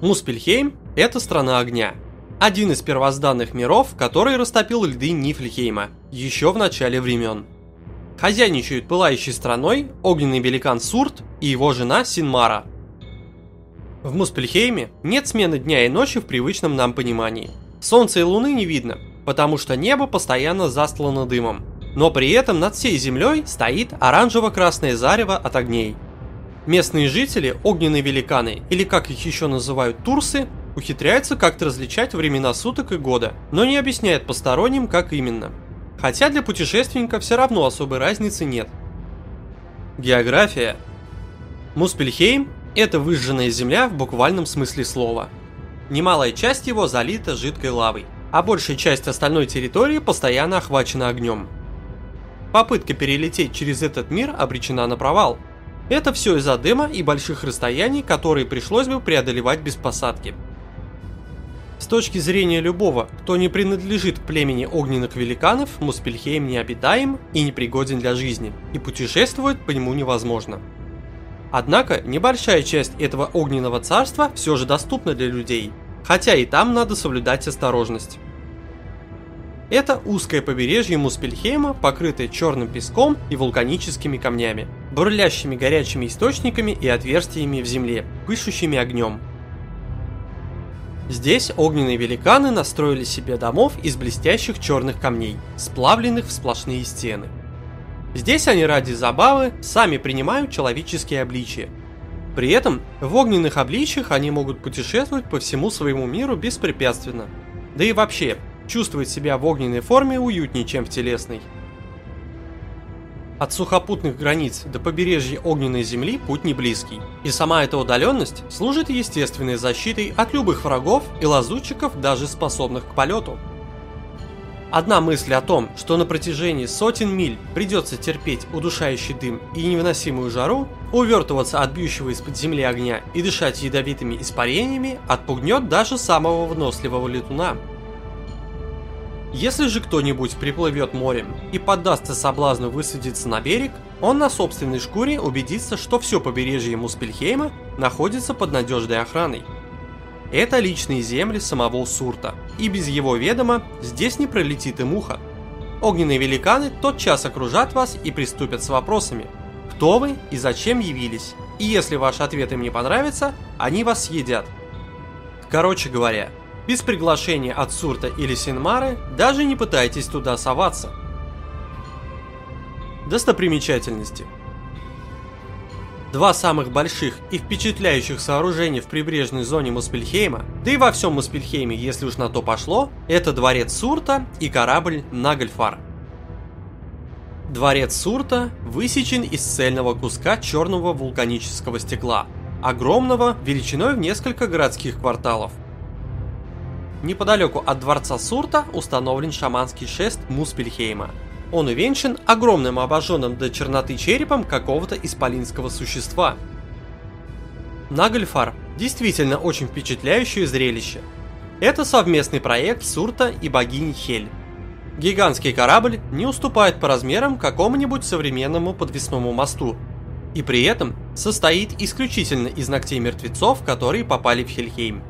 Муспельхейм – это страна огня. Один из первозданных миров, который растопил льды Нифльхейма еще в начале времен. Хозяйничают пылающей страной огненный великан Сурт и его жена Синмара. В Муспельхейме нет смены дня и ночи в привычном нам понимании. Солнца и луны не видно, потому что небо постоянно застлано дымом. Но при этом над всей землей стоит оранжево-красное зарево от огней – Местные жители, огненные великаны, или как их еще называют турсы, ухитряются как-то различать времена суток и года, но не объясняют посторонним, как именно. Хотя для путешественника все равно особой разницы нет. География. Муспельхейм – это выжженная земля в буквальном смысле слова. Немалая часть его залита жидкой лавой, а большая часть остальной территории постоянно охвачена огнем. Попытка перелететь через этот мир обречена на провал – это все из-за дыма и больших расстояний, которые пришлось бы преодолевать без посадки. С точки зрения любого, кто не принадлежит племени огненных великанов, Муспельхейм необитаем и непригоден для жизни, и путешествовать по нему невозможно. Однако, небольшая часть этого огненного царства все же доступна для людей, хотя и там надо соблюдать осторожность. Это узкое побережье Муспельхейма, покрытое черным песком и вулканическими камнями, бурлящими горячими источниками и отверстиями в земле, пышущими огнем. Здесь огненные великаны настроили себе домов из блестящих черных камней, сплавленных в сплошные стены. Здесь они ради забавы сами принимают человеческие обличия. При этом в огненных обличиях они могут путешествовать по всему своему миру беспрепятственно. Да и вообще, чувствовать себя в огненной форме уютнее, чем в телесной. От сухопутных границ до побережья огненной земли путь не близкий, и сама эта удаленность служит естественной защитой от любых врагов и лазутчиков, даже способных к полету. Одна мысль о том, что на протяжении сотен миль придется терпеть удушающий дым и невыносимую жару, увертываться от бьющего из-под земли огня и дышать ядовитыми испарениями, отпугнет даже самого выносливого летуна – если же кто-нибудь приплывет морем и поддастся соблазну высадиться на берег, он на собственной шкуре убедится, что все побережье Муспельхейма находится под надежной охраной. Это личные земли самого Сурта, и без его ведома здесь не пролетит и муха. Огненные великаны тотчас окружат вас и приступят с вопросами, кто вы и зачем явились, и если ваш ответ им не понравится, они вас съедят. Короче говоря, без приглашения от Сурта или Синмары даже не пытайтесь туда соваться. Достопримечательности Два самых больших и впечатляющих сооружения в прибрежной зоне Муспельхейма, да и во всем Муспельхейме, если уж на то пошло, это дворец Сурта и корабль Нагельфар. Дворец Сурта высечен из цельного куска черного вулканического стекла, огромного величиной в несколько городских кварталов – Неподалеку от дворца Сурта установлен шаманский шест Муспельхейма. Он увенчан огромным обожженным до черноты черепом какого-то исполинского существа. Нагльфар действительно очень впечатляющее зрелище. Это совместный проект Сурта и богини Хель. Гигантский корабль не уступает по размерам какому-нибудь современному подвесному мосту, и при этом состоит исключительно из ногтей мертвецов, которые попали в Хельхейм.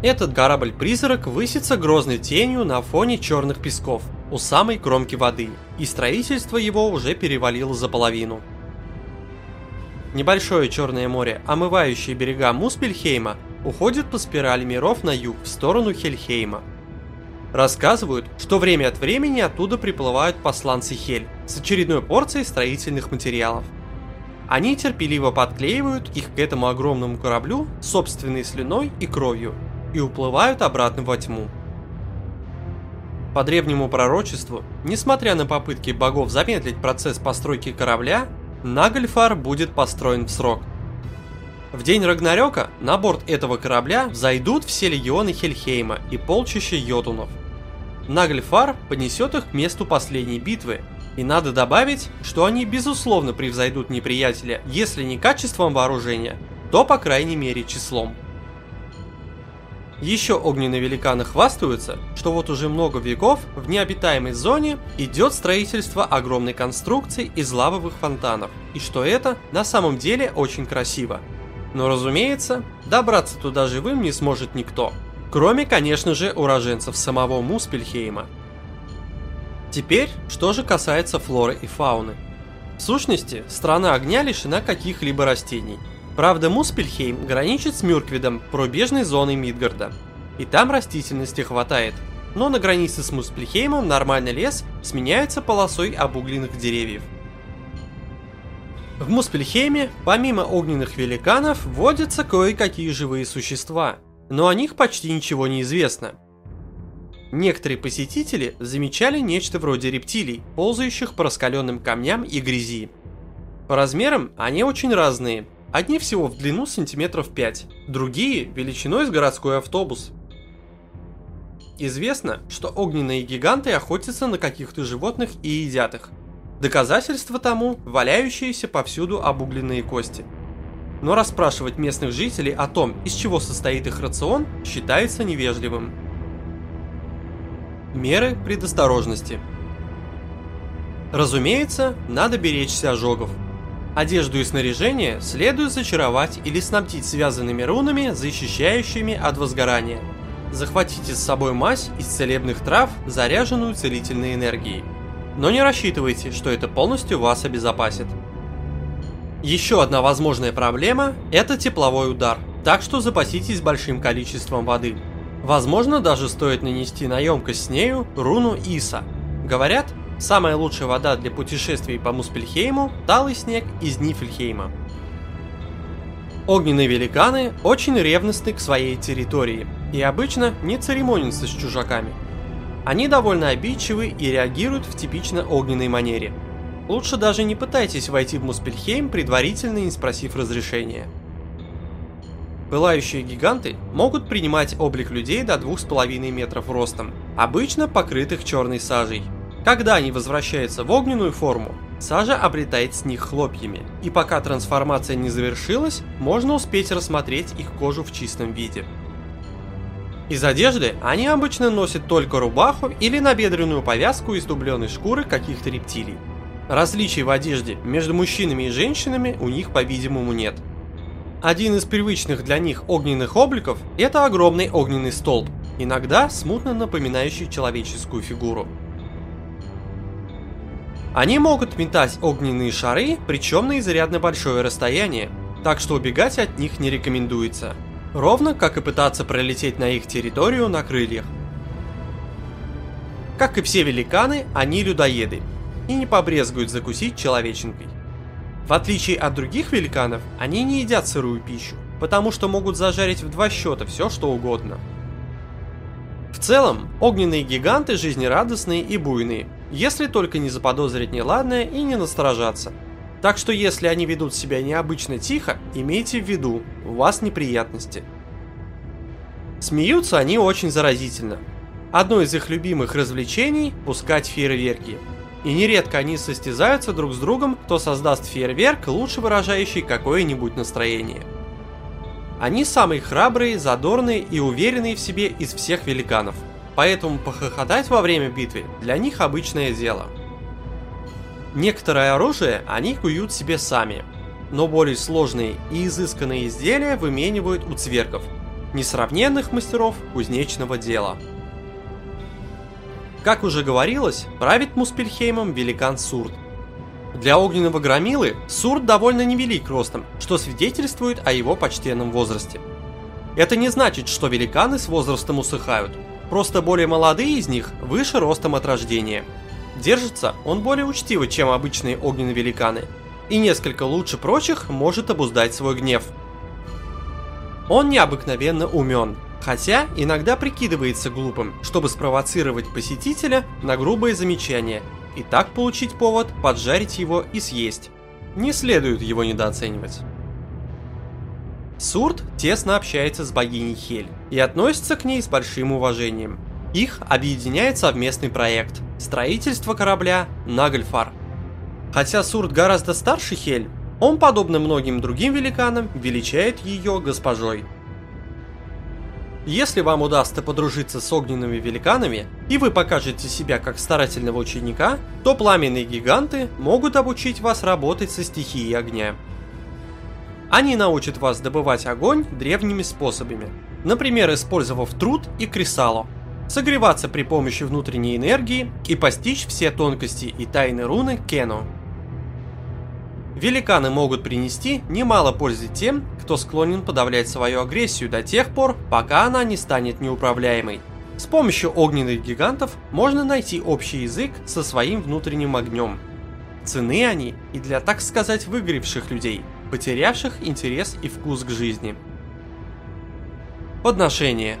Этот корабль-призрак высится грозной тенью на фоне черных песков у самой кромки воды, и строительство его уже перевалило за половину. Небольшое Черное море, омывающее берега Муспельхейма, уходит по спирали миров на юг в сторону Хельхейма. Рассказывают, что время от времени оттуда приплывают посланцы Хель с очередной порцией строительных материалов. Они терпеливо подклеивают их к этому огромному кораблю собственной слюной и кровью – и уплывают обратно во тьму. По древнему пророчеству, несмотря на попытки богов замедлить процесс постройки корабля, Нагльфар будет построен в срок. В день Рагнарёка на борт этого корабля зайдут все легионы Хельхейма и полчища йотунов. Нагльфар понесет их к месту последней битвы, и надо добавить, что они безусловно превзойдут неприятеля, если не качеством вооружения, то по крайней мере числом. Еще огненные великаны хвастаются, что вот уже много веков в необитаемой зоне идет строительство огромной конструкции из лавовых фонтанов, и что это на самом деле очень красиво. Но разумеется, добраться туда живым не сможет никто. Кроме, конечно же, уроженцев самого Муспельхейма. Теперь, что же касается флоры и фауны. В сущности, страна огня лишена каких-либо растений. Правда, Муспельхейм граничит с Мюрквидом, пробежной зоной Мидгарда. И там растительности хватает. Но на границе с Муспельхеймом нормальный лес сменяется полосой обугленных деревьев. В Муспельхейме, помимо огненных великанов, водятся кое-какие живые существа, но о них почти ничего не известно. Некоторые посетители замечали нечто вроде рептилий, ползающих по раскаленным камням и грязи. По размерам они очень разные. Одни всего в длину сантиметров 5, другие величиной с городской автобус. Известно, что огненные гиганты охотятся на каких-то животных и едят их. Доказательство тому – валяющиеся повсюду обугленные кости. Но расспрашивать местных жителей о том, из чего состоит их рацион, считается невежливым. Меры предосторожности Разумеется, надо беречься ожогов. Одежду и снаряжение следует зачаровать или снабдить связанными рунами, защищающими от возгорания. Захватите с собой мазь из целебных трав, заряженную целительной энергией – но не рассчитывайте, что это полностью вас обезопасит. Еще одна возможная проблема – это тепловой удар, так что запаситесь большим количеством воды. Возможно, даже стоит нанести на емкость с нею руну Иса. Говорят, самая лучшая вода для путешествий по Муспельхейму – талый снег из Нифельхейма. Огненные великаны очень ревностны к своей территории и обычно не церемонятся с чужаками – они довольно обидчивы и реагируют в типично огненной манере. Лучше даже не пытайтесь войти в Муспельхейм, предварительно не спросив разрешения. Пылающие гиганты могут принимать облик людей до 2,5 метров ростом, обычно покрытых черной сажей. Когда они возвращаются в огненную форму, сажа обретает с них хлопьями, и пока трансформация не завершилась, можно успеть рассмотреть их кожу в чистом виде. Из одежды они обычно носят только рубаху или набедренную повязку из дубленой шкуры каких-то рептилий. Различий в одежде между мужчинами и женщинами у них, по-видимому, нет. Один из привычных для них огненных обликов – это огромный огненный столб, иногда смутно напоминающий человеческую фигуру. Они могут метать огненные шары, причем на изрядно большое расстояние, так что убегать от них не рекомендуется – Ровно как и пытаться пролететь на их территорию на крыльях. Как и все великаны, они людоеды и не побрезгуют закусить человеченкой. В отличие от других великанов, они не едят сырую пищу, потому что могут зажарить в два счета все что угодно. В целом, огненные гиганты жизнерадостные и буйные, если только не заподозрить неладное и не насторожаться – так что если они ведут себя необычно тихо, имейте в виду, у вас неприятности. Смеются они очень заразительно. Одно из их любимых развлечений – пускать фейерверки. И нередко они состязаются друг с другом, кто создаст фейерверк, лучше выражающий какое-нибудь настроение. Они самые храбрые, задорные и уверенные в себе из всех великанов. Поэтому похохотать во время битвы для них обычное дело – Некоторое оружие они куют себе сами, но более сложные и изысканные изделия выменивают у цверков, несравненных мастеров кузнечного дела. Как уже говорилось, правит Муспельхеймом великан Сурт. Для огненного громилы Сурт довольно невелик ростом, что свидетельствует о его почтенном возрасте. Это не значит, что великаны с возрастом усыхают, просто более молодые из них выше ростом от рождения – Держится он более учтиво, чем обычные огненные великаны, и несколько лучше прочих может обуздать свой гнев. Он необыкновенно умен, хотя иногда прикидывается глупым, чтобы спровоцировать посетителя на грубые замечания и так получить повод поджарить его и съесть. Не следует его недооценивать. Сурт тесно общается с богиней Хель и относится к ней с большим уважением. Их объединяет совместный проект – строительство корабля Нагльфар. Хотя Сурт гораздо старше Хель, он, подобно многим другим великанам, величает ее госпожой. Если вам удастся подружиться с огненными великанами, и вы покажете себя как старательного ученика, то пламенные гиганты могут обучить вас работать со стихией огня. Они научат вас добывать огонь древними способами, например, использовав труд и кресало, согреваться при помощи внутренней энергии и постичь все тонкости и тайны руны Кено. Великаны могут принести немало пользы тем, кто склонен подавлять свою агрессию до тех пор, пока она не станет неуправляемой. С помощью огненных гигантов можно найти общий язык со своим внутренним огнем. Цены они и для, так сказать, выгоревших людей, потерявших интерес и вкус к жизни. Подношение.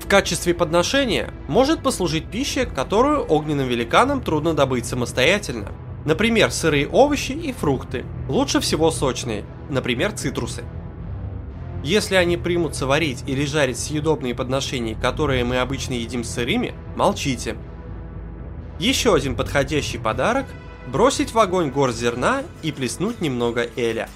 В качестве подношения может послужить пища, которую огненным великанам трудно добыть самостоятельно. Например, сырые овощи и фрукты, лучше всего сочные, например, цитрусы. Если они примутся варить или жарить съедобные подношения, которые мы обычно едим сырыми, молчите. Еще один подходящий подарок – бросить в огонь гор зерна и плеснуть немного эля.